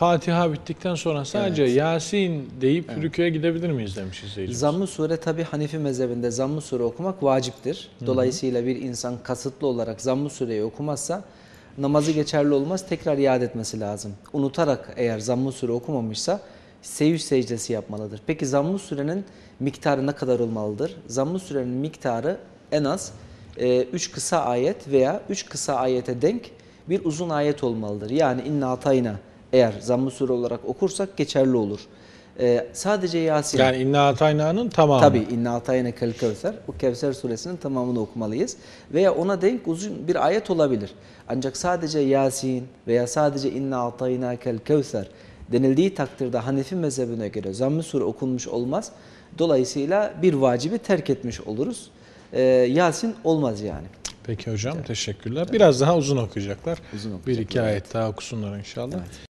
Fatiha bittikten sonra sadece Evet. Yasin deyip Evet. rüküye gidebilir miyiz demiş izleyicimiz. Zamm-ı sure tabi Hanefi mezhebinde zamm-ı sure okumak vaciptir. Dolayısıyla bir insan kasıtlı olarak zamm-ı sureyi okumazsa namazı geçerli olmaz. Tekrar iade etmesi lazım. Unutarak eğer zamm-ı sure okumamışsa seyyü secdesi yapmalıdır. Peki zamm-ı surenin miktarı ne kadar olmalıdır? Zamm-ı surenin miktarı en az 3 kısa ayet veya 3 kısa ayete denk bir uzun ayet olmalıdır. Yani inna atayna eğer zamm-ı sure olarak okursak geçerli olur. Ee, sadece Yasin. Yani İnna Atayna'nın tamamı. Tabi inna atayne kel kevser. O Kevser suresinin tamamını okumalıyız. Veya ona denk uzun bir ayet olabilir. Ancak sadece Yasin veya sadece inna atayna kel kevser denildiği takdirde Hanefi mezhebine göre zamm-ı sure okunmuş olmaz. Dolayısıyla bir vacibi terk etmiş oluruz. Ee, Yasin olmaz yani. Peki hocam teşekkürler. Biraz daha uzun okuyacaklar. Uzun Bir okuyacaklar, iki ayet daha okusunlar inşallah. Evet.